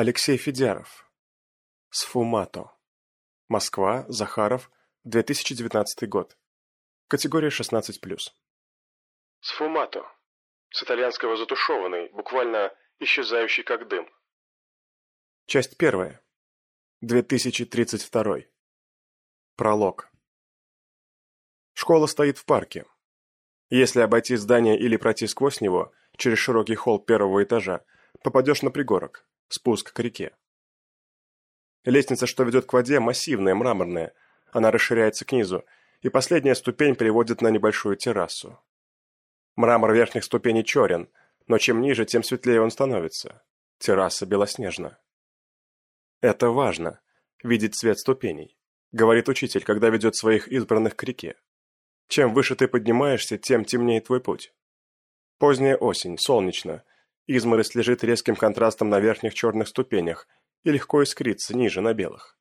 Алексей Федяров. Сфумато. Москва, Захаров, 2019 год. Категория 16+. Сфумато. С итальянского затушеванный, буквально исчезающий как дым. Часть первая. 2032. Пролог. Школа стоит в парке. Если обойти здание или пройти сквозь него, через широкий холл первого этажа, попадешь на пригорок, спуск к реке. Лестница, что ведет к воде, массивная, мраморная. Она расширяется к низу, и последняя ступень приводит на небольшую террасу. Мрамор верхних ступеней черен, но чем ниже, тем светлее он становится. Терраса белоснежна. Это важно – видеть цвет ступеней, говорит учитель, когда ведет своих избранных к реке. Чем выше ты поднимаешься, тем темнее твой путь. Поздняя осень, солнечно. Изморозь лежит резким контрастом на верхних черных ступенях и легко искрится ниже, на белых.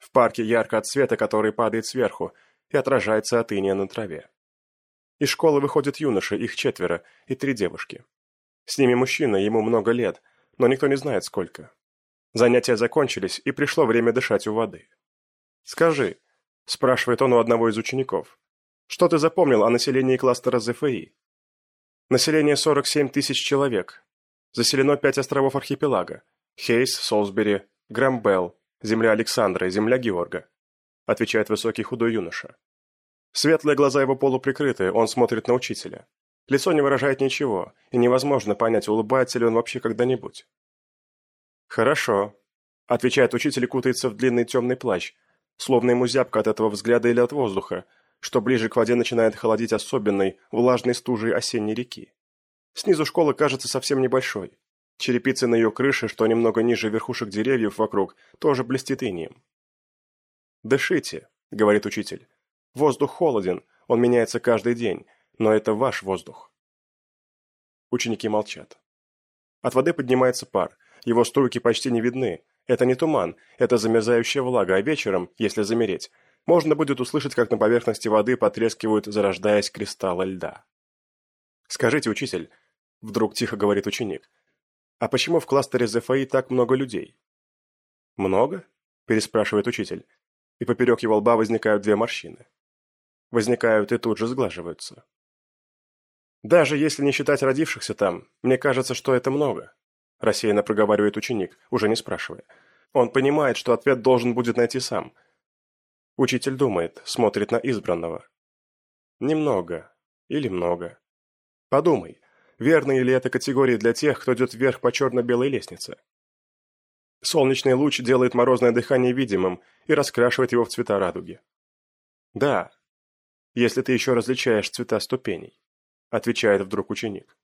В парке ярко от света, который падает сверху и отражается от иния на траве. Из школы выходят юноши, их четверо, и три девушки. С ними мужчина, ему много лет, но никто не знает сколько. Занятия закончились, и пришло время дышать у воды. «Скажи», – спрашивает он у одного из учеников, – «что ты запомнил о населении кластера ЗФИ?» Население 47 тысяч человек. Заселено пять островов архипелага. Хейс, Солсбери, Грэмбелл, земля Александра и земля Георга. Отвечает высокий худой юноша. Светлые глаза его полуприкрыты, он смотрит на учителя. Лицо не выражает ничего, и невозможно понять, улыбается ли он вообще когда-нибудь. «Хорошо», — отвечает учитель и кутается в длинный темный плащ, словно ему зябко от этого взгляда или от воздуха, что ближе к воде начинает холодить особенной, влажной стужей осенней реки. Снизу школа кажется совсем небольшой. Черепица на ее крыше, что немного ниже верхушек деревьев вокруг, тоже блестит инием. «Дышите», — говорит учитель. «Воздух холоден, он меняется каждый день, но это ваш воздух». Ученики молчат. От воды поднимается пар, его струйки почти не видны. Это не туман, это замерзающая влага, а вечером, если замереть, можно будет услышать, как на поверхности воды потрескивают, зарождаясь кристаллы льда. «Скажите, учитель», — вдруг тихо говорит ученик, «а почему в кластере ЗФИ так много людей?» «Много?» – переспрашивает учитель, и поперек его лба возникают две морщины. Возникают и тут же сглаживаются. «Даже если не считать родившихся там, мне кажется, что это много», – рассеянно проговаривает ученик, уже не спрашивая. Он понимает, что ответ должен будет найти сам – Учитель думает, смотрит на избранного. Немного. Или много. Подумай, верны ли это категории для тех, кто идет вверх по черно-белой лестнице? Солнечный луч делает морозное дыхание видимым и раскрашивает его в цвета радуги. Да, если ты еще различаешь цвета ступеней, отвечает вдруг ученик.